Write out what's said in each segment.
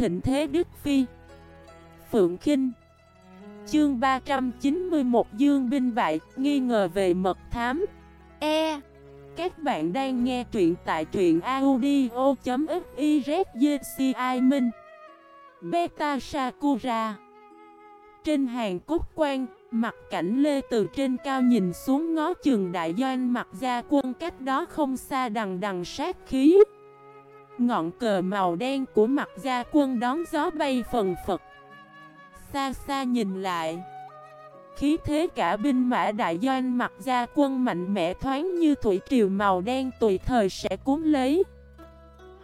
thịnh thế Đức Phi. Phượng Kinh. Chương 391 Dương Binh Bại, Nghi ngờ về mật thám. E. Các bạn đang nghe truyện tại truyện audio.xyzci Minh. Beta Sakura. Trên hàng cốt quan Mặt cảnh Lê từ trên cao nhìn xuống ngó chừng đại doanh mặt gia quân cách đó không xa đằng đằng sát khí. Ngọn cờ màu đen của mặt gia quân đón gió bay phần phật. Xa xa nhìn lại, Khí thế cả binh mã đại doanh mặt gia quân mạnh mẽ thoáng như thủy triều màu đen tùy thời sẽ cuốn lấy.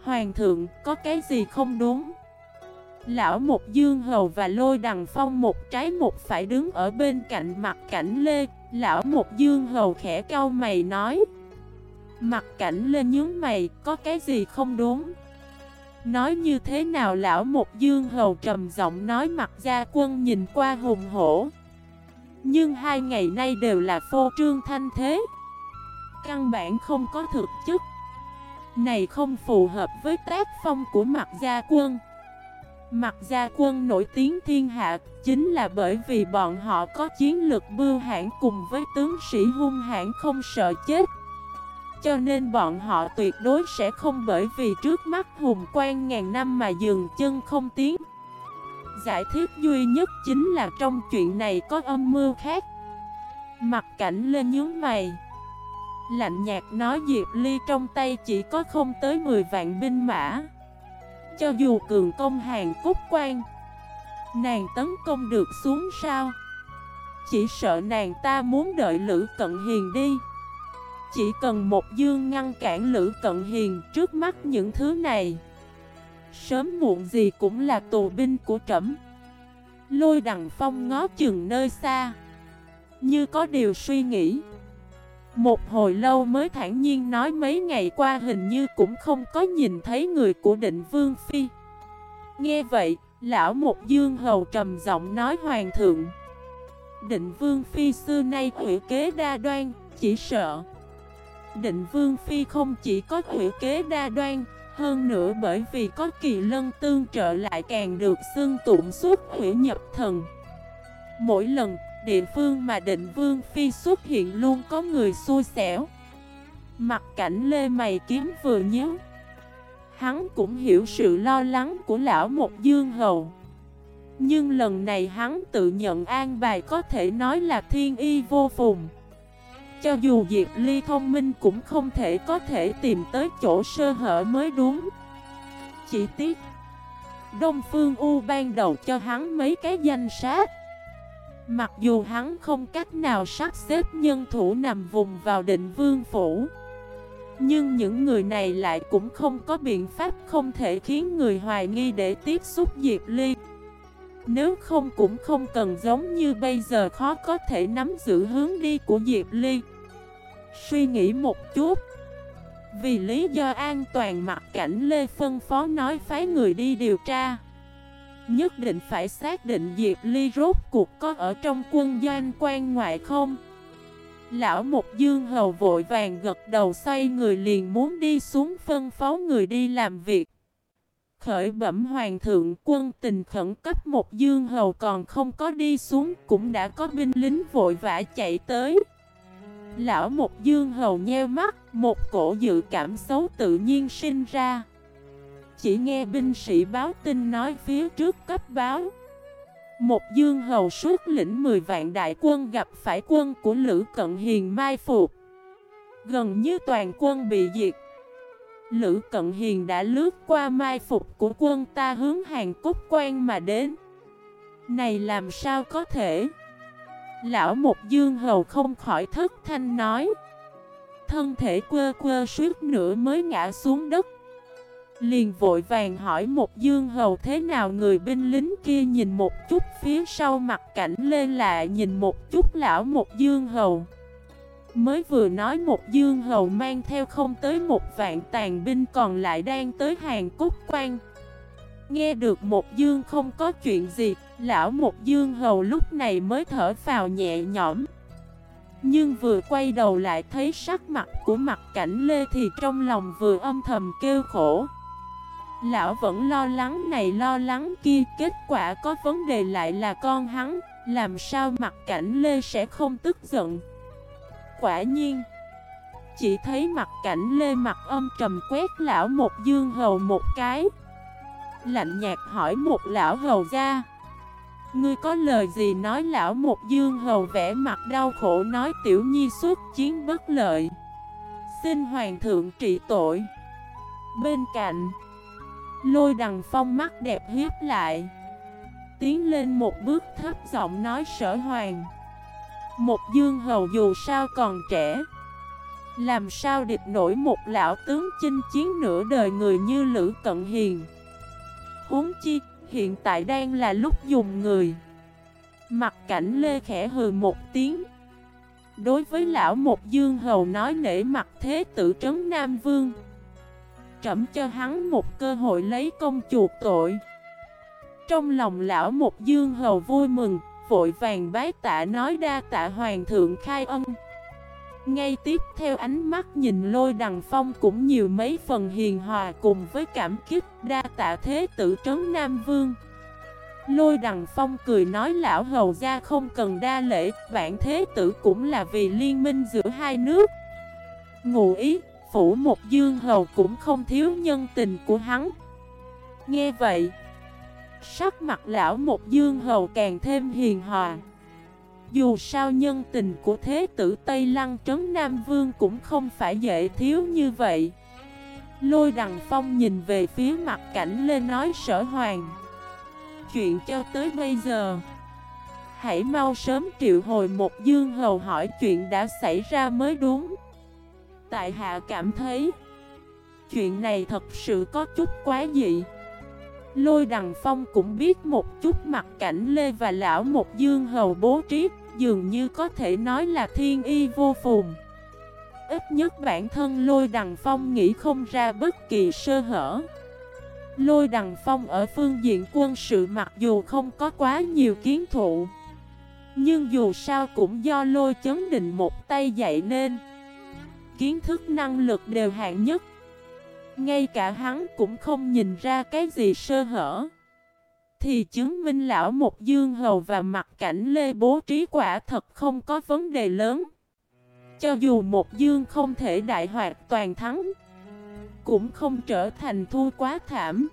Hoàng thượng, có cái gì không đúng? Lão một dương hầu và lôi đằng phong một trái một phải đứng ở bên cạnh mặt cảnh lê. Lão một dương hầu khẽ cau mày nói Mặt cảnh lên nhướng mày, có cái gì không đúng? Nói như thế nào lão một dương hầu trầm giọng nói mặt gia quân nhìn qua hùng hổ. Nhưng hai ngày nay đều là phô trương thanh thế. Căn bản không có thực chất. Này không phù hợp với tác phong của mặt gia quân. Mặt gia quân nổi tiếng thiên hạ Chính là bởi vì bọn họ có chiến lược bưu hãn cùng với tướng sĩ hung hãn không sợ chết cho nên bọn họ tuyệt đối sẽ không bởi vì trước mắt hùng quan ngàn năm mà dừng chân không tiến. Giải thích duy nhất chính là trong chuyện này có âm mưu khác. Mặt cảnh lên nhướng mày. Lạnh nhạt nói Diệp Ly trong tay chỉ có không tới 10 vạn binh mã. Cho dù cường công hàng cúc quan, Nàng tấn công được xuống sao? Chỉ sợ nàng ta muốn đợi Lữ Cận Hiền đi chỉ cần một dương ngăn cản Lữ Cận Hiền trước mắt những thứ này Sớm muộn gì cũng là tù binh của trẫm. Lôi đằng phong ngó chừng nơi xa Như có điều suy nghĩ. Một hồi lâu mới thản nhiên nói mấy ngày qua hình như cũng không có nhìn thấy người của định vương phi. Nghe vậy, lão một dương hầu trầm giọng nói hoàng thượng Định vương phi xưa nay hủy kế đa đoan, chỉ sợ Định Vương Phi không chỉ có hữu kế đa đoan, hơn nữa bởi vì có kỳ lân tương trợ lại càng được xưng tụng suốt hủy nhập thần. Mỗi lần, địa phương mà định Vương Phi xuất hiện luôn có người xui xẻo. Mặt cảnh lê mày kiếm vừa nhớ. Hắn cũng hiểu sự lo lắng của lão một dương hầu. Nhưng lần này hắn tự nhận an bài có thể nói là thiên y vô phùng. Cho dù Diệp Ly thông minh cũng không thể có thể tìm tới chỗ sơ hở mới đúng. Chỉ tiếc, Đông Phương U ban đầu cho hắn mấy cái danh sát Mặc dù hắn không cách nào sắp xếp nhân thủ nằm vùng vào định vương phủ, Nhưng những người này lại cũng không có biện pháp không thể khiến người hoài nghi để tiếp xúc Diệp Ly. Nếu không cũng không cần giống như bây giờ khó có thể nắm giữ hướng đi của Diệp Ly. Suy nghĩ một chút. Vì lý do an toàn mặt cảnh Lê Phân Phó nói phái người đi điều tra. Nhất định phải xác định Diệp Ly rốt cuộc có ở trong quân doanh quan ngoại không? Lão Mục Dương Hầu vội vàng gật đầu xoay người liền muốn đi xuống phân phó người đi làm việc. Khởi bẩm hoàng thượng quân tình khẩn cấp một dương hầu còn không có đi xuống cũng đã có binh lính vội vã chạy tới Lão một dương hầu nheo mắt, một cổ dự cảm xấu tự nhiên sinh ra. Chỉ nghe binh sĩ báo tin nói phía trước cấp báo. Một dương hầu suốt lĩnh 10 vạn đại quân gặp phải quân của Lữ Cận Hiền mai phục. Gần như toàn quân bị diệt. Lữ Cận Hiền đã lướt qua mai phục của quân ta hướng hàng cốt quan mà đến. Này làm sao có thể? Lão một dương hầu không khỏi thất thanh nói Thân thể quơ quơ suýt nữa mới ngã xuống đất Liền vội vàng hỏi một dương hầu thế nào người binh lính kia nhìn một chút phía sau mặt cảnh lên lạ nhìn một chút lão một dương hầu Mới vừa nói một dương hầu mang theo không tới một vạn tàn binh còn lại đang tới hàng cốt quan. Nghe được một dương không có chuyện gì, Lão một dương hầu lúc này mới thở vào nhẹ nhõm. Nhưng vừa quay đầu lại thấy sắc mặt của mặt cảnh lê thì trong lòng vừa âm thầm kêu khổ. Lão vẫn lo lắng này lo lắng kia, Kết quả có vấn đề lại là con hắn, Làm sao mặt cảnh Lê sẽ không tức giận? Quả nhiên. Chỉ thấy mặt cảnh Lê mặt âm trầm quét lão một dương hầu một cái. Lạnh nhạt hỏi một lão hầu ra, Ngươi có lời gì nói lão một dương hầu vẽ mặt đau khổ nói tiểu nhi suốt chiến bất lợi? Xin hoàng thượng trị tội. Bên cạnh, Lôi đằng phong mắt đẹp hiếp lại. Tiến lên một bước thấp giọng nói sở hoàng một dương hầu dù sao còn trẻ. Làm sao địch nổi một lão tướng chinh chiến nửa đời người như Lữ Cận Hiền? Huống chi, Hiện tại đang là lúc dùng người. Mặt cảnh lê khẽ hừ một tiếng. Đối với lão một dương hầu nói nể mặt thế tử trấn Nam Vương. Trẩm cho hắn một cơ hội lấy công chuộc tội. Trong lòng lão một dương hầu vui mừng. Vội vàng bái tạ nói đa tạ hoàng thượng khai ân ngay tiếp theo ánh mắt nhìn lôi đằng phong cũng nhiều mấy phần hiền hòa cùng với cảm kích đa tạ thế tử trấn Nam Vương. Lôi đằng phong cười nói lão hầu gia không cần đa lễ, bản thế tử cũng là vì liên minh giữa hai nước. Ngụ ý, phủ một dương hầu cũng không thiếu nhân tình của hắn. Nghe vậy, sắc mặt lão một dương hầu càng thêm hiền hòa. Dù sao nhân tình của thế tử Tây Lăng Trấn Nam Vương cũng không phải dễ thiếu như vậy. Lôi đằng phong nhìn về phía mặt cảnh lên nói, sở hoàng, Chuyện cho tới bây giờ, Hãy mau sớm triệu hồi một dương hầu hỏi chuyện đã xảy ra mới đúng. Tại hạ cảm thấy Chuyện này thật sự có chút quá dị. Lôi Đằng Phong cũng biết một chút mặt cảnh Lê và lão một dương hầu bố trí, dường như có thể nói là thiên y vô phùng. Ít nhất bản thân Lôi Đằng Phong nghĩ không ra bất kỳ sơ hở. Lôi Đằng Phong ở phương diện quân sự mặc dù không có quá nhiều kiến thụ, nhưng dù sao cũng do lôi chấn định một tay dạy nên. Kiến thức năng lực đều hạng nhất ngay cả hắn cũng không nhìn ra cái gì sơ hở. Thì chứng minh lão một dương hầu và mặt cảnh lê bố trí quả thật không có vấn đề lớn. Cho dù một dương không thể đại hoạt toàn thắng, Cũng không trở thành thua quá thảm.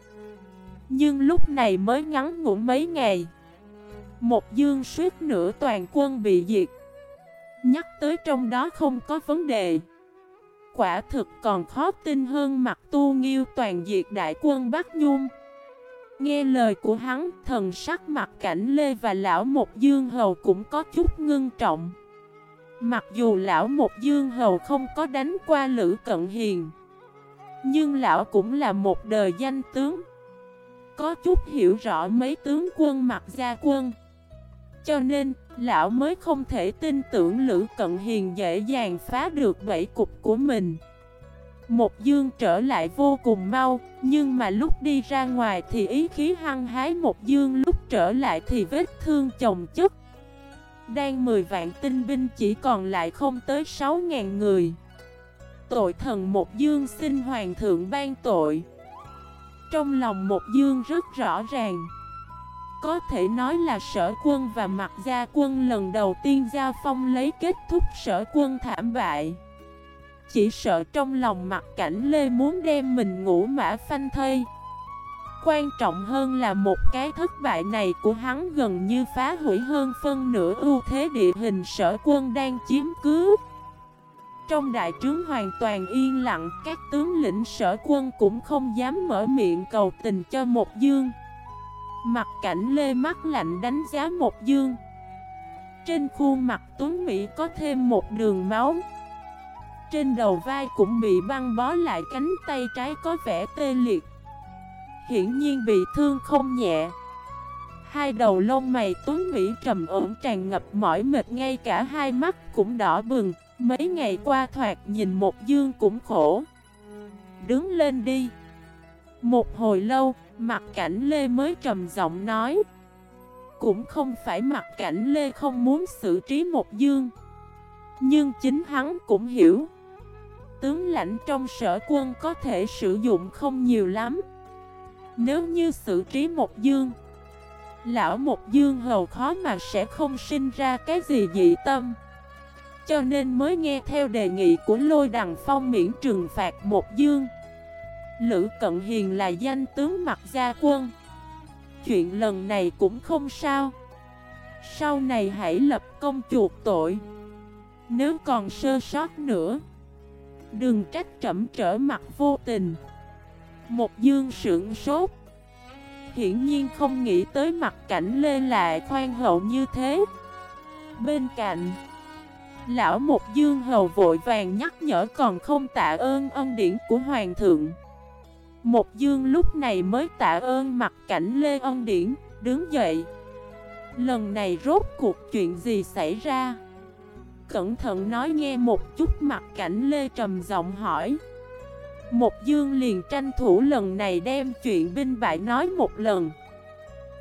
Nhưng lúc này mới ngắn ngủn mấy ngày Một dương suýt nửa toàn quân bị diệt. Nhắc tới trong đó không có vấn đề quả thực còn khó tin hơn mặt tu nghiêu toàn diệt đại quân Bắc Nhung. Nghe lời của hắn, thần sắc mặt cảnh Lê và lão một dương hầu cũng có chút ngưng trọng. Mặc dù lão một dương hầu không có đánh qua Lữ Cận Hiền, nhưng lão cũng là một đời danh tướng. Có chút hiểu rõ mấy tướng quân mặt gia quân. Cho nên, lão mới không thể tin tưởng Lữ Cận Hiền dễ dàng phá được bẫy cục của mình. Một dương trở lại vô cùng mau, nhưng mà lúc đi ra ngoài thì ý khí hăng hái một dương lúc trở lại thì vết thương chồng chất. Đang 10 vạn tinh binh chỉ còn lại không tới 6.000 người. Tội thần một dương xin hoàng thượng ban tội. Trong lòng một dương rất rõ ràng. Có thể nói là sở quân và mặt gia quân lần đầu tiên giao phong lấy kết thúc sở quân thảm bại. Chỉ sợ trong lòng mặt cảnh Lê muốn đem mình ngủ mã phanh thây. Quan trọng hơn là một cái thất bại này của hắn gần như phá hủy hơn phân nửa ưu thế địa hình sở quân đang chiếm cứ. Trong đại trướng hoàn toàn yên lặng, các tướng lĩnh sở quân cũng không dám mở miệng cầu tình cho một dương. Mặt cảnh lê mắt lạnh đánh giá một dương. Trên khuôn mặt tuấn Mỹ có thêm một đường máu. Trên đầu vai cũng bị băng bó lại cánh tay trái có vẻ tê liệt. Hiển nhiên bị thương không nhẹ. Hai đầu lông mày tuấn Mỹ trầm ổn tràn ngập mỏi mệt ngay cả hai mắt cũng đỏ bừng. Mấy ngày qua thoạt nhìn một dương cũng khổ. Đứng lên đi. Một hồi lâu, Mặt cảnh Lê mới trầm giọng nói. Cũng không phải mặt cảnh Lê không muốn xử trí một dương. Nhưng chính hắn cũng hiểu. Tướng lãnh trong sở quân có thể sử dụng không nhiều lắm. Nếu như xử trí một dương, Lão một dương hầu khó mà sẽ không sinh ra cái gì dị tâm. Cho nên mới nghe theo đề nghị của lôi đằng phong miễn trừng phạt một dương. Lữ Cận Hiền là danh tướng mặt gia quân. Chuyện lần này cũng không sao. Sau này hãy lập công chuộc tội. Nếu còn sơ sót nữa, Đừng trách trẫm trở mặt vô tình. Một dương sưởng sốt. Hiển nhiên không nghĩ tới mặt cảnh Lê lại khoan hậu như thế. Bên cạnh, Lão một dương hầu vội vàng nhắc nhở còn không tạ ơn ân điển của hoàng thượng. Một dương lúc này mới tạ ơn mặt cảnh Lê ân điển, Đứng dậy. Lần này rốt cuộc chuyện gì xảy ra? Cẩn thận nói nghe một chút mặt cảnh Lê trầm giọng hỏi. Một dương liền tranh thủ lần này đem chuyện binh bại nói một lần.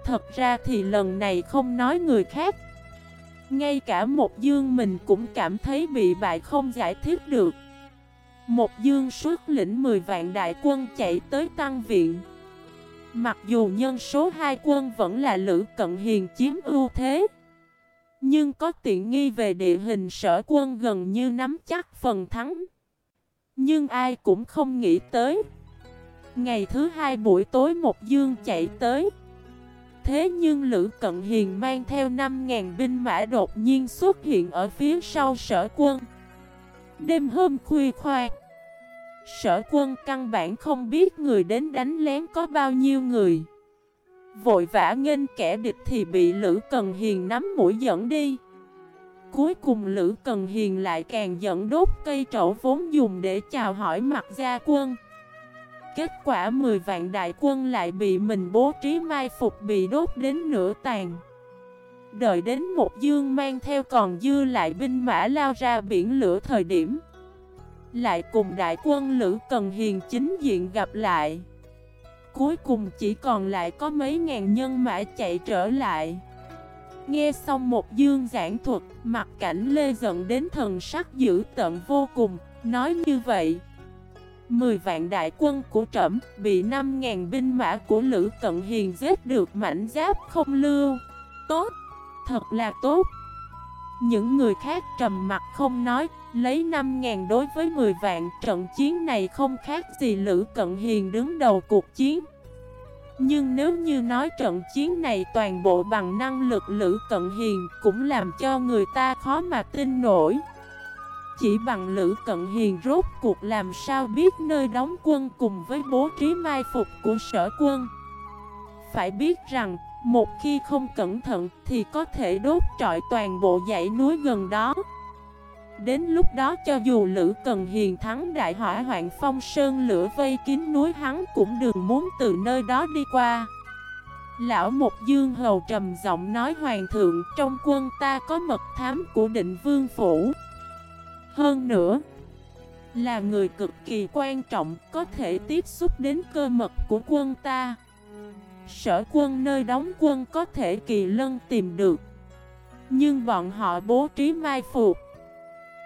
Thật ra thì lần này không nói người khác. Ngay cả một dương mình cũng cảm thấy bị bại không giải thích được. Một dương xuất lĩnh 10 vạn đại quân chạy tới tăng viện. Mặc dù nhân số hai quân vẫn là Lữ Cận Hiền chiếm ưu thế, Nhưng có tiện nghi về địa hình sở quân gần như nắm chắc phần thắng. Nhưng ai cũng không nghĩ tới, Ngày thứ hai buổi tối một dương chạy tới. Thế nhưng Lữ Cận Hiền mang theo 5.000 binh mã đột nhiên xuất hiện ở phía sau sở quân. Đêm hôm khuya khoát Sở quân căn bản không biết người đến đánh lén có bao nhiêu người. Vội vã nghênh kẻ địch thì bị Lữ Cần Hiền nắm mũi dẫn đi. Cuối cùng Lữ Cần Hiền lại càng dẫn đốt cây trậu vốn dùng để chào hỏi mặt gia quân. Kết quả 10 vạn đại quân lại bị mình bố trí mai phục bị đốt đến nửa tàn. Đợi đến một dương mang theo còn dư lại binh mã lao ra biển lửa thời điểm Lại cùng đại quân Lữ Cần Hiền chính diện gặp lại Cuối cùng chỉ còn lại có mấy ngàn nhân mã chạy trở lại Nghe xong một dương giảng thuật, mặt cảnh Lê giận đến thần sắc dữ tận vô cùng, nói như vậy. Mười vạn đại quân của trẫm bị năm ngàn binh mã của Lữ Cận Hiền giết được mảnh giáp không lưu. Tốt, thật là tốt. Những người khác trầm mặt không nói, lấy năm ngàn đối với mười vạn trận chiến này không khác gì Lữ Cận Hiền đứng đầu cuộc chiến. Nhưng nếu như nói trận chiến này toàn bộ bằng năng lực Lữ Cận Hiền cũng làm cho người ta khó mà tin nổi. Chỉ bằng Lữ Cận Hiền rốt cuộc làm sao biết nơi đóng quân cùng với bố trí mai phục của sở quân. Phải biết rằng, một khi không cẩn thận thì có thể đốt trọi toàn bộ dãy núi gần đó. Đến lúc đó cho dù Lữ Cần Hiền thắng đại hỏa hoạn phong sơn lửa vây kín núi hắn cũng đừng muốn từ nơi đó đi qua. Lão mục Dương Hầu trầm giọng nói hoàng thượng trong quân ta có mật thám của định vương phủ. Hơn nữa, là người cực kỳ quan trọng có thể tiếp xúc đến cơ mật của quân ta. Sở quân nơi đóng quân có thể kỳ lân tìm được. Nhưng bọn họ bố trí mai phục.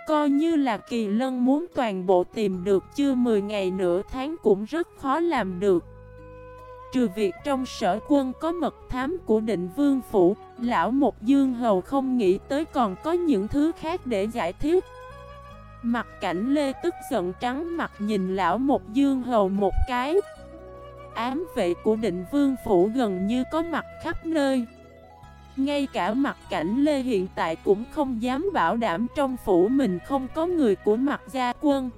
Coi như là kỳ lân muốn toàn bộ tìm được chưa 10 ngày nửa tháng cũng rất khó làm được. Trừ việc trong sở quân có mật thám của định vương phủ, Lão một dương hầu không nghĩ tới còn có những thứ khác để giải thích. Mặt cảnh lê tức giận trắng mặt nhìn lão một dương hầu một cái. Ám vệ của định vương phủ gần như có mặt khắp nơi. Ngay cả mặt cảnh Lê hiện tại cũng không dám bảo đảm trong phủ mình không có người của mặt gia quân.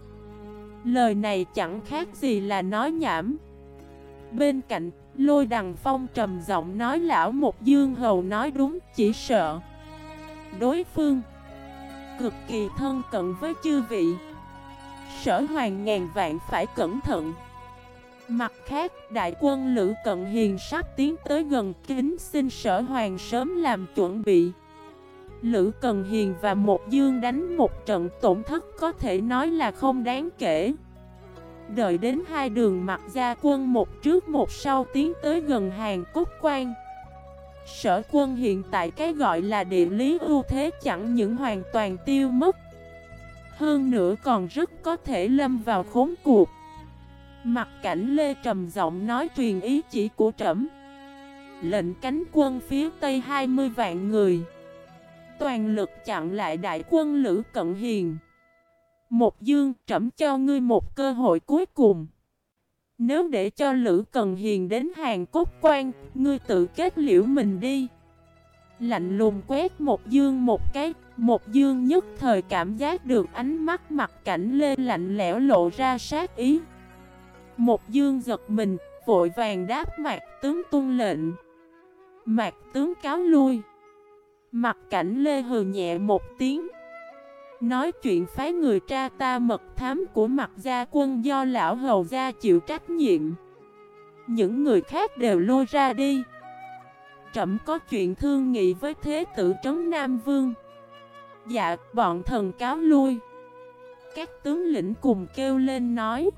Lời này chẳng khác gì là nói nhảm. Bên cạnh, lôi đằng phong trầm giọng nói lão một dương hầu nói đúng chỉ sợ. Đối phương Cực kỳ thân cận với chư vị. Sở hoàng ngàn vạn phải cẩn thận. Mặt khác, đại quân Lữ Cận Hiền sắp tiến tới gần kính xin sở hoàng sớm làm chuẩn bị. Lữ Cận Hiền và một dương đánh một trận tổn thất có thể nói là không đáng kể. Đợi đến hai đường mặt gia quân một trước một sau tiến tới gần hàng cốt quan. Sở quân hiện tại cái gọi là địa lý ưu thế chẳng những hoàn toàn tiêu mất. Hơn nữa còn rất có thể lâm vào khốn cuộc. Mặt cảnh Lê trầm giọng nói truyền ý chỉ của trẫm. Lệnh cánh quân phía tây 20 vạn người. Toàn lực chặn lại đại quân Lữ Cận Hiền. Một dương trẫm cho ngươi một cơ hội cuối cùng. Nếu để cho Lữ Cận Hiền đến hàng cốt quan, Ngươi tự kết liễu mình đi. Lạnh lùng quét một dương một cái, Một dương nhất thời cảm giác được ánh mắt mặt cảnh lê lạnh lẽo lộ ra sát ý. Một dương giật mình, Vội vàng đáp mặt tướng tuân lệnh. Mạc tướng cáo lui. Mặt cảnh lê hừ nhẹ một tiếng. Nói chuyện phái người tra ta mật thám của mặt gia quân do lão hầu gia chịu trách nhiệm. Những người khác đều lôi ra đi. Trẩm có chuyện thương nghị với thế tử trấn Nam Vương. Dạ bọn thần cáo lui. Các tướng lĩnh cùng kêu lên nói.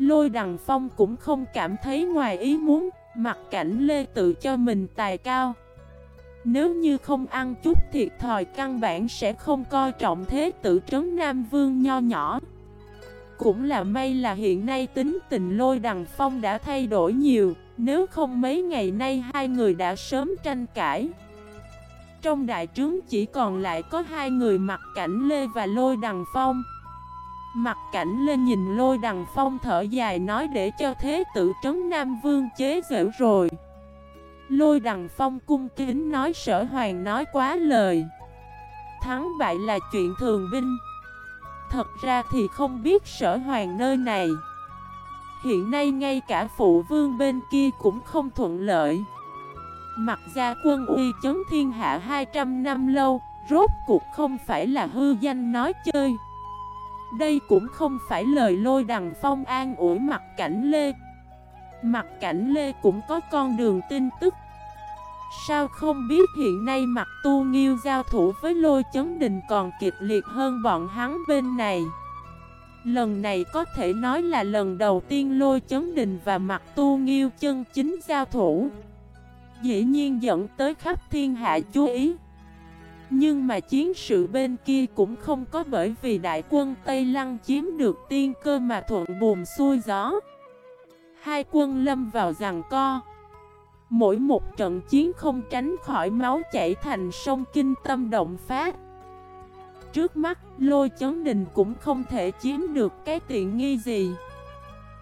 Lôi đằng phong cũng không cảm thấy ngoài ý muốn Mặt cảnh lê tự cho mình tài cao. Nếu như không ăn chút thiệt thòi căn bản sẽ không coi trọng thế tử trấn Nam Vương nho nhỏ. Cũng là may là hiện nay tính tình lôi đằng phong đã thay đổi nhiều, Nếu không mấy ngày nay hai người đã sớm tranh cãi. Trong đại trướng chỉ còn lại có hai người mặt cảnh Lê và lôi đằng phong. Mặt cảnh lên nhìn lôi đằng phong thở dài nói để cho thế tử trấn Nam Vương chế giễu rồi. Lôi đằng phong cung kính nói sở hoàng nói quá lời. Thắng bại là chuyện thường binh. Thật ra thì không biết sở hoàng nơi này. Hiện nay ngay cả phụ vương bên kia cũng không thuận lợi. Mặt ra quân uy chấn thiên hạ 200 năm lâu, Rốt cuộc không phải là hư danh nói chơi đây cũng không phải lời lôi đằng phong an ủi mặt cảnh Lê. Mặt cảnh Lê cũng có con đường tin tức. Sao không biết hiện nay mặt tu nghiêu giao thủ với lôi chấn đình còn kịch liệt hơn bọn hắn bên này? Lần này có thể nói là lần đầu tiên lôi chấn đình và mặt tu nghiêu chân chính giao thủ. Dĩ nhiên dẫn tới khắp thiên hạ chú ý nhưng mà chiến sự bên kia cũng không có bởi vì đại quân Tây Lăng chiếm được tiên cơ mà thuận buồm xuôi gió. Hai quân lâm vào rằng co. Mỗi một trận chiến không tránh khỏi máu chảy thành sông kinh tâm động phát. Trước mắt, lôi chấn đình cũng không thể chiếm được cái tiện nghi gì.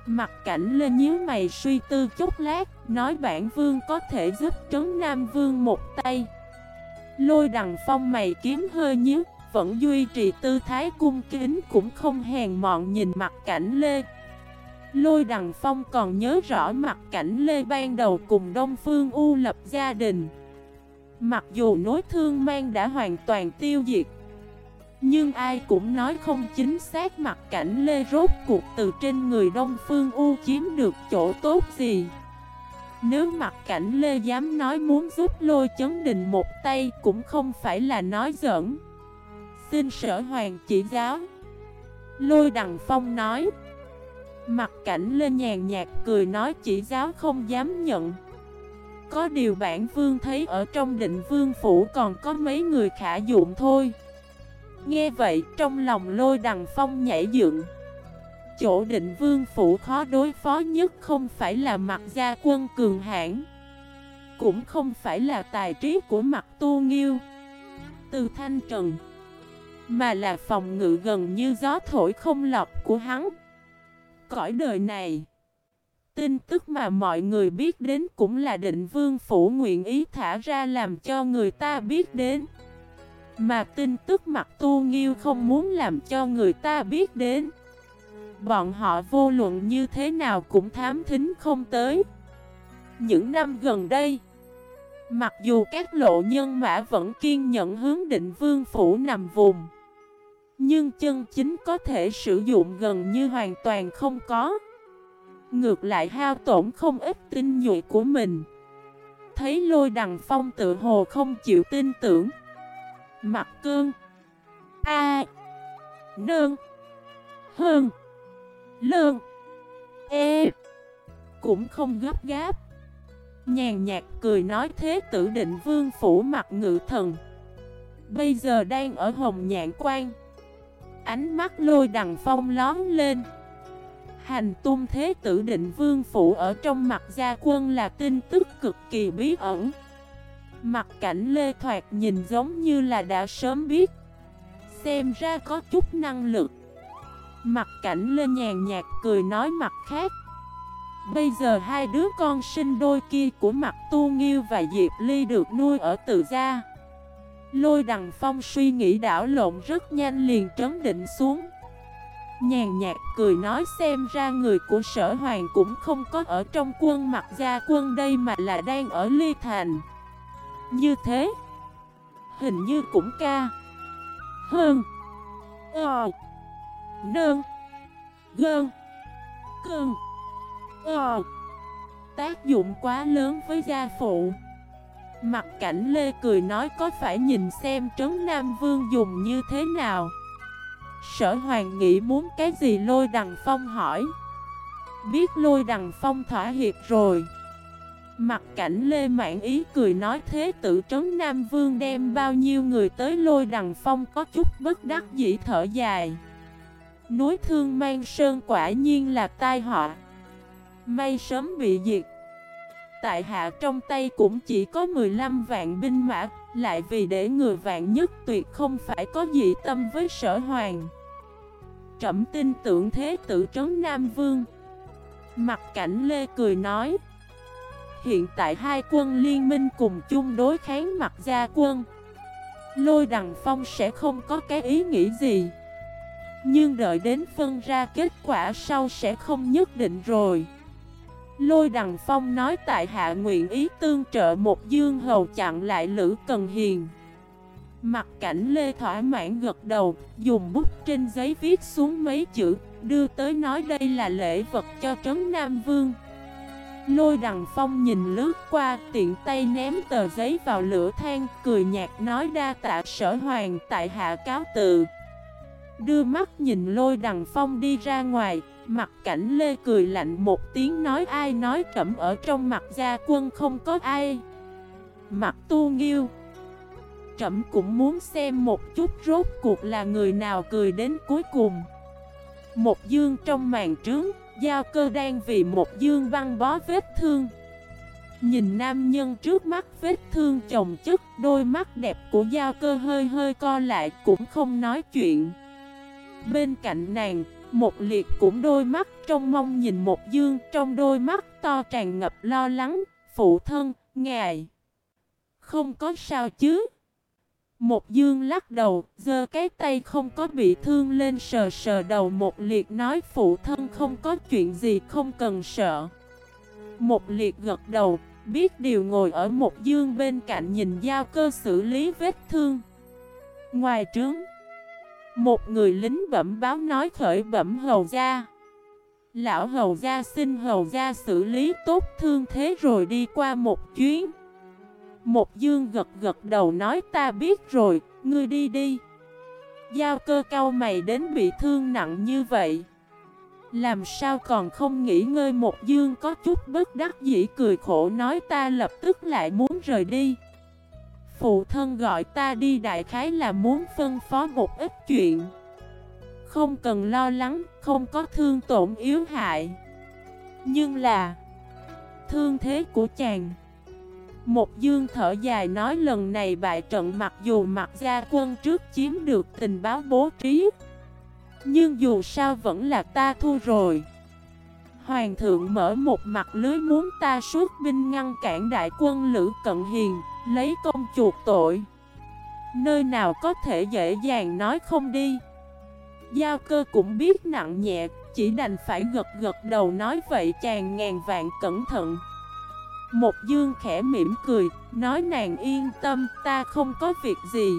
Mặt cảnh lên nhíu mày suy tư chút lát, nói bản vương có thể giúp trấn Nam Vương một tay. Lôi đằng phong mày kiếm hơi nhíu, vẫn duy trì tư thái cung kính cũng không hèn mọn nhìn mặt cảnh Lê. Lôi đằng phong còn nhớ rõ mặt cảnh Lê ban đầu cùng Đông Phương U lập gia đình. Mặc dù nối thương mang đã hoàn toàn tiêu diệt Nhưng ai cũng nói không chính xác mặt cảnh Lê rốt cuộc từ trên người Đông Phương U chiếm được chỗ tốt gì nếu mặt cảnh Lê dám nói muốn giúp lôi chấn đình một tay cũng không phải là nói giỡn. Xin sở hoàng chỉ giáo. Lôi đằng phong nói. Mặt cảnh lê nhàn nhạt cười nói chỉ giáo không dám nhận. Có điều bản vương thấy ở trong định vương phủ còn có mấy người khả dụng thôi. Nghe vậy trong lòng lôi đằng phong nhảy dựng chỗ định vương phủ khó đối phó nhất không phải là mặt gia quân cường hãn, Cũng không phải là tài trí của mặt tu nghiêu. Từ thanh trần, Mà là phòng ngự gần như gió thổi không lọc của hắn. Cõi đời này, Tin tức mà mọi người biết đến cũng là định vương phủ nguyện ý thả ra làm cho người ta biết đến. Mà tin tức mặt tu nghiêu không muốn làm cho người ta biết đến. Bọn họ vô luận như thế nào cũng thám thính không tới. Những năm gần đây, Mặc dù các lộ nhân mã vẫn kiên nhẫn hướng định vương phủ nằm vùng, Nhưng chân chính có thể sử dụng gần như hoàn toàn không có. Ngược lại hao tổn không ít tinh nhuệ của mình. Thấy lôi đằng phong tự hồ không chịu tin tưởng. Mặt cương. A. Nương. Hơn Lương. E Cũng không gấp gáp. Nhàn nhạt cười nói thế tử định vương phủ mặt ngự thần. Bây giờ đang ở hồng nhạn quan. Ánh mắt lôi đằng phong lón lên. Hành tung thế tử định vương phủ ở trong mặt gia quân là tin tức cực kỳ bí ẩn. Mặt cảnh Lê Thoạt nhìn giống như là đã sớm biết. Xem ra có chút năng lực. Mặt cảnh lên nhàn nhạt cười nói mặt khác. Bây giờ hai đứa con sinh đôi kia của mặt tu nghiêu và Diệp Ly được nuôi ở từ gia. Lôi đằng phong suy nghĩ đảo lộn rất nhanh liền trấn định xuống. Nhàn nhạt cười nói xem ra người của sở hoàng cũng không có ở trong quân, mặt gia quân đây mà là đang ở Ly Thành. Như thế, Hình như cũng ca. Hơn Ờ. Nơn Gơn. Cơn Ờ. Tác dụng quá lớn với gia phụ. Mặt cảnh Lê cười nói có phải nhìn xem Trấn Nam Vương dùng như thế nào? Sở Hoàng nghĩ muốn cái gì lôi đằng phong hỏi. Biết lôi đằng phong thỏa hiệp rồi. Mặt cảnh Lê Mãn Ý cười nói thế tự trấn Nam Vương đem bao nhiêu người tới lôi đằng phong có chút bất đắc dĩ thở dài. Núi thương mang sơn quả nhiên là tai họa. May sớm bị diệt. Tại hạ trong tay cũng chỉ có 15 vạn binh mã, Lại vì để người vạn nhất tuyệt không phải có dị tâm với sở hoàng. Trẩm tin tưởng thế tử trấn Nam Vương. Mặt cảnh Lê cười nói, Hiện tại hai quân liên minh cùng chung đối kháng mặt gia quân. Lôi đằng phong sẽ không có cái ý nghĩ gì. Nhưng đợi đến phân ra kết quả sau sẽ không nhất định rồi Lôi Đằng Phong nói tại hạ nguyện ý tương trợ một dương hầu chặn lại Lữ Cần Hiền Mặt cảnh Lê thỏa mãn gật đầu, dùng bút trên giấy viết xuống mấy chữ, đưa tới nói đây là lễ vật cho Trấn Nam Vương. Lôi Đằng Phong nhìn lướt qua, tiện tay ném tờ giấy vào lửa than, cười nhạt nói đa tạ sở hoàng tại hạ cáo tự. Đưa mắt nhìn lôi Đằng Phong đi ra ngoài, Mặt cảnh Lê cười lạnh một tiếng nói ai nói trẫm ở trong mặt gia quân không có ai. Mặt tu nghiêu Trẫm cũng muốn xem một chút rốt cuộc là người nào cười đến cuối cùng. Một dương trong màn trướng Giao cơ đang vì một dương băng bó vết thương. Nhìn nam nhân trước mắt vết thương chồng chất Đôi mắt đẹp của giao cơ hơi hơi co lại cũng không nói chuyện. Bên cạnh nàng một liệt cũng đôi mắt trong mong nhìn một dương trong đôi mắt to tràn ngập lo lắng, phụ thân, ngài. Không có sao chứ. Một dương lắc đầu, giơ cái tay không có bị thương lên sờ sờ đầu một liệt nói phụ thân không có chuyện gì không cần sợ. Một liệt gật đầu, biết điều ngồi ở một dương bên cạnh nhìn giao cơ xử lý vết thương. Ngoài trướng một người lính bẩm báo nói khởi bẩm hầu gia. Lão hầu gia xin hầu gia xử lý tốt thương thế rồi đi qua một chuyến. Một dương gật gật đầu nói ta biết rồi, ngươi đi đi. Giao cơ cao mày đến bị thương nặng như vậy. Làm sao còn không nghỉ ngơi một dương có chút bất đắc dĩ cười khổ nói ta lập tức lại muốn rời đi. Phụ thân gọi ta đi đại khái là muốn phân phó một ít chuyện. Không cần lo lắng, không có thương tổn yếu hại. Nhưng là Thương thế của chàng. Một dương thở dài nói lần này bại trận mặc dù mặt gia quân trước chiếm được tình báo bố trí. Nhưng dù sao vẫn là ta thua rồi. Hoàng thượng mở một mặt lưới muốn ta suốt binh ngăn cản đại quân Lữ Cận Hiền. Lấy công chuộc tội. Nơi nào có thể dễ dàng nói không đi. Giao cơ cũng biết nặng nhẹ, Chỉ đành phải gật gật đầu nói vậy chàng ngàn vạn cẩn thận. Một dương khẽ mỉm cười, Nói nàng yên tâm, ta không có việc gì.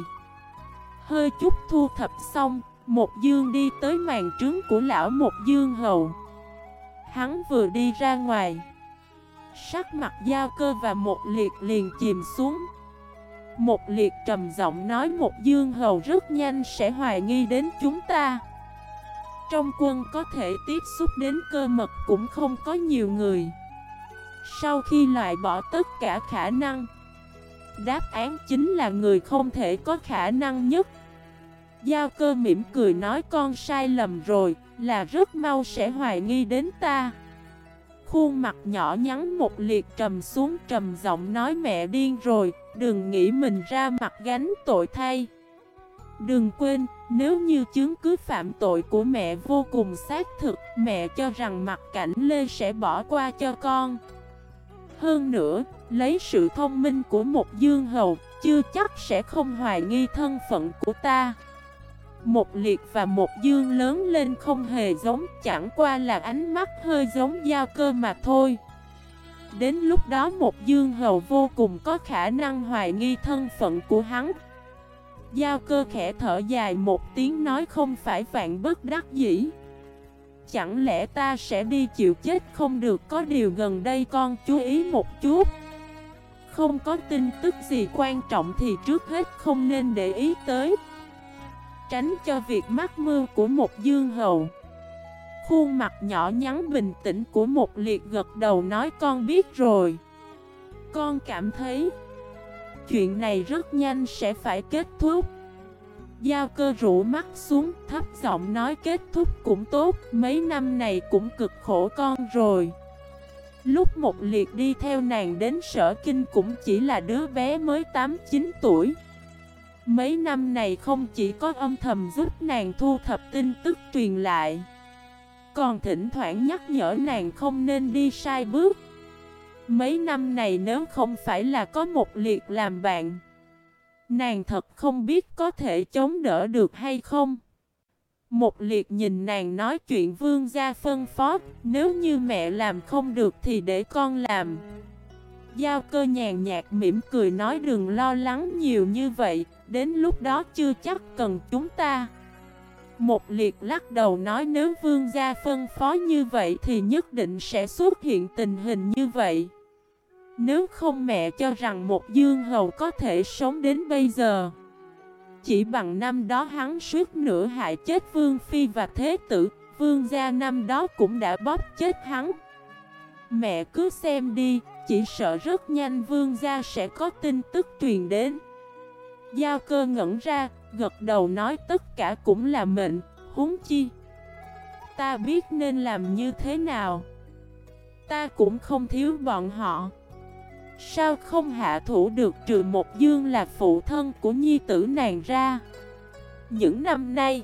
Hơi chút thu thập xong, Một dương đi tới màn trướng của lão một dương hầu. Hắn vừa đi ra ngoài. Sắc mặt giao cơ và một liệt liền chìm xuống. Một liệt trầm giọng nói một dương hầu rất nhanh sẽ hoài nghi đến chúng ta. Trong quân có thể tiếp xúc đến cơ mật cũng không có nhiều người. Sau khi loại bỏ tất cả khả năng, Đáp án chính là người không thể có khả năng nhất. Giao cơ mỉm cười nói con sai lầm rồi, là rất mau sẽ hoài nghi đến ta. Khuôn mặt nhỏ nhắn một liệt trầm xuống trầm giọng nói mẹ điên rồi Đừng nghĩ mình ra mặt gánh tội thay. Đừng quên, nếu như chứng cứ phạm tội của mẹ vô cùng xác thực Mẹ cho rằng mặt cảnh Lê sẽ bỏ qua cho con. Hơn nữa, lấy sự thông minh của một dương hầu Chưa chắc sẽ không hoài nghi thân phận của ta một liệt và một dương lớn lên không hề giống, Chẳng qua là ánh mắt hơi giống giao cơ mà thôi. Đến lúc đó một dương hầu vô cùng có khả năng hoài nghi thân phận của hắn. Giao cơ khẽ thở dài một tiếng nói không phải vạn bất đắc dĩ. Chẳng lẽ ta sẽ đi chịu chết không được, có điều gần đây con chú ý một chút. Không có tin tức gì quan trọng thì trước hết không nên để ý tới. Tránh cho việc mắc mưu của một dương hầu. Khuôn mặt nhỏ nhắn bình tĩnh của một liệt gật đầu nói, con biết rồi. Con cảm thấy Chuyện này rất nhanh sẽ phải kết thúc. Giao cơ rũ mắt xuống, thấp giọng nói, kết thúc cũng tốt, Mấy năm này cũng cực khổ con rồi. Lúc một liệt đi theo nàng đến sở kinh cũng chỉ là đứa bé mới 8-9 tuổi. Mấy năm này không chỉ có âm thầm giúp nàng thu thập tin tức truyền lại, Còn thỉnh thoảng nhắc nhở nàng không nên đi sai bước. Mấy năm này nếu không phải là có một liệt làm bạn, Nàng thật không biết có thể chống đỡ được hay không. Một liệt nhìn nàng nói chuyện vương gia phân phó, Nếu như mẹ làm không được thì để con làm. Giao cơ nhàn nhạt mỉm cười nói, đừng lo lắng nhiều như vậy Đến lúc đó chưa chắc cần chúng ta. Một liệt lắc đầu nói nếu vương gia phân phó như vậy thì nhất định sẽ xuất hiện tình hình như vậy. Nếu không mẹ cho rằng một dương hầu có thể sống đến bây giờ. Chỉ bằng năm đó hắn suốt nửa hại chết vương phi và thế tử, Vương gia năm đó cũng đã bóp chết hắn. Mẹ cứ xem đi, Chỉ sợ rất nhanh vương gia sẽ có tin tức truyền đến. Giao cơ ngẩn ra, gật đầu nói tất cả cũng là mệnh, huống chi. Ta biết nên làm như thế nào. Ta cũng không thiếu bọn họ. Sao không hạ thủ được trừ một dương là phụ thân của nhi tử nàng ra. Những năm nay,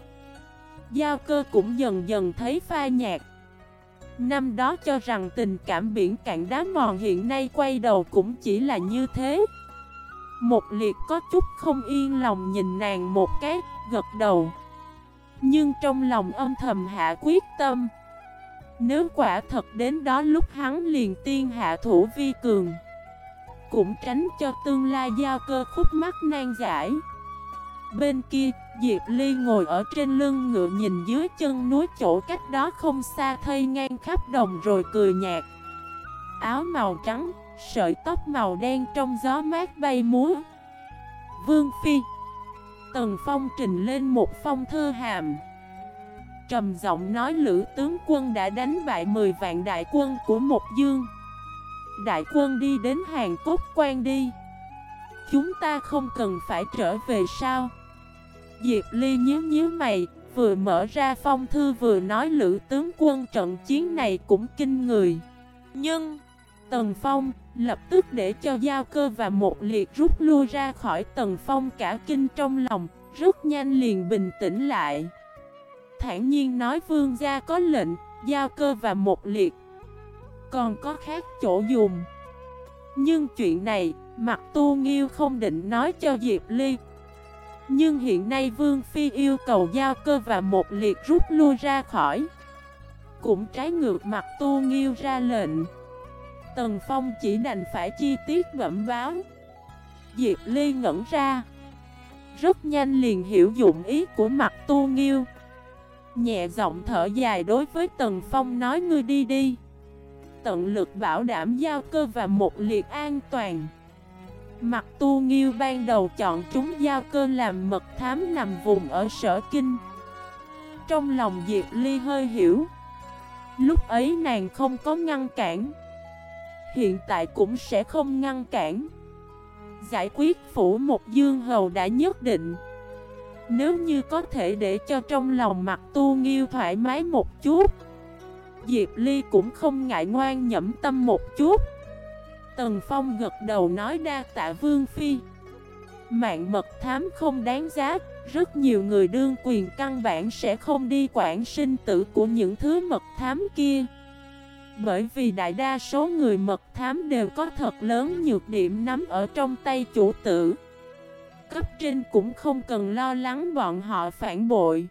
Giao cơ cũng dần dần thấy pha nhạt. Năm đó cho rằng tình cảm biển cạn đá mòn hiện nay quay đầu cũng chỉ là như thế. Một liệt có chút không yên lòng nhìn nàng một cái, gật đầu. Nhưng trong lòng âm thầm hạ quyết tâm. Nếu quả thật đến đó lúc hắn liền tiên hạ thủ vi cường Cũng tránh cho tương lai giao cơ khúc mắt nan giải. Bên kia, Diệp Ly ngồi ở trên lưng ngựa nhìn dưới chân núi chỗ cách đó không xa thây ngang khắp đồng rồi cười nhạt. Áo màu trắng, Sợi tóc màu đen trong gió mát bay múa. Vương Phi. Tần Phong trình lên một phong thư hàm. Trầm giọng nói Lữ tướng quân đã đánh bại 10 vạn đại quân của một dương. Đại quân đi đến Hàn Cốt quan đi. Chúng ta không cần phải trở về sao? Diệp Ly nhíu nhíu mày, Vừa mở ra phong thư vừa nói Lữ tướng quân trận chiến này cũng kinh người. Nhưng Tần Phong lập tức để cho giao cơ và một liệt rút lui ra khỏi tầng Phong cả kinh trong lòng, rất nhanh liền bình tĩnh lại. Thản nhiên nói vương gia có lệnh, giao cơ và một liệt. Còn có khác chỗ dùng. Nhưng chuyện này, mặt tu nghiêu không định nói cho Diệp Ly. Nhưng hiện nay Vương Phi yêu cầu giao cơ và một liệt rút lui ra khỏi. Cũng trái ngược mặt tu nghiêu ra lệnh. Tần Phong chỉ đành phải chi tiết bẩm báo. Diệp Ly ngẩn ra. Rất nhanh liền hiểu dụng ý của mặt tu nghiêu. Nhẹ giọng thở dài đối với Tần Phong nói, ngươi đi đi. Tận lực bảo đảm giao cơ và một liệt an toàn. Mặt tu nghiêu ban đầu chọn chúng giao cơ làm mật thám nằm vùng ở sở kinh. Trong lòng Diệp Ly hơi hiểu. Lúc ấy nàng không có ngăn cản hiện tại cũng sẽ không ngăn cản. Giải quyết phủ một dương hầu đã nhất định. Nếu như có thể để cho trong lòng mặt tu nghiêu thoải mái một chút, Diệp Ly cũng không ngại ngoan nhẫm tâm một chút. Tần Phong gật đầu nói đa tạ Vương Phi. Mạng mật thám không đáng giá, Rất nhiều người đương quyền căn bản sẽ không đi quản sinh tử của những thứ mật thám kia. Bởi vì đại đa số người mật thám đều có thật lớn nhược điểm nắm ở trong tay chủ tử. Cấp trên cũng không cần lo lắng bọn họ phản bội.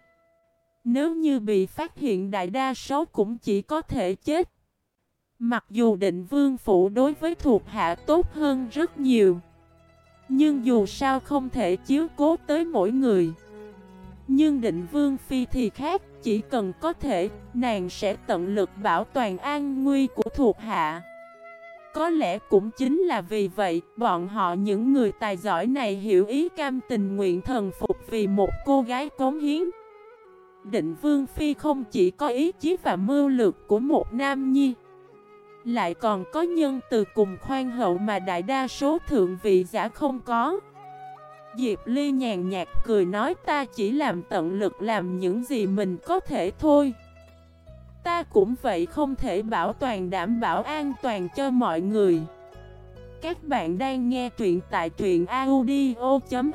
Nếu như bị phát hiện đại đa số cũng chỉ có thể chết. Mặc dù định vương phủ đối với thuộc hạ tốt hơn rất nhiều, Nhưng dù sao không thể chiếu cố tới mỗi người. Nhưng định vương phi thì khác. Chỉ cần có thể, nàng sẽ tận lực bảo toàn an nguy của thuộc hạ. Có lẽ cũng chính là vì vậy Bọn họ những người tài giỏi này hiểu ý cam tình nguyện thần phục vì một cô gái cống hiến. Định vương phi không chỉ có ý chí và mưu lược của một nam nhi lại còn có nhân từ cùng khoan hậu mà đại đa số thượng vị giả không có. Diệp Ly nhàn nhạt cười nói ta chỉ làm tận lực làm những gì mình có thể thôi. Ta cũng vậy không thể bảo toàn đảm bảo an toàn cho mọi người. Các bạn đang nghe truyện tại truyện audio.fif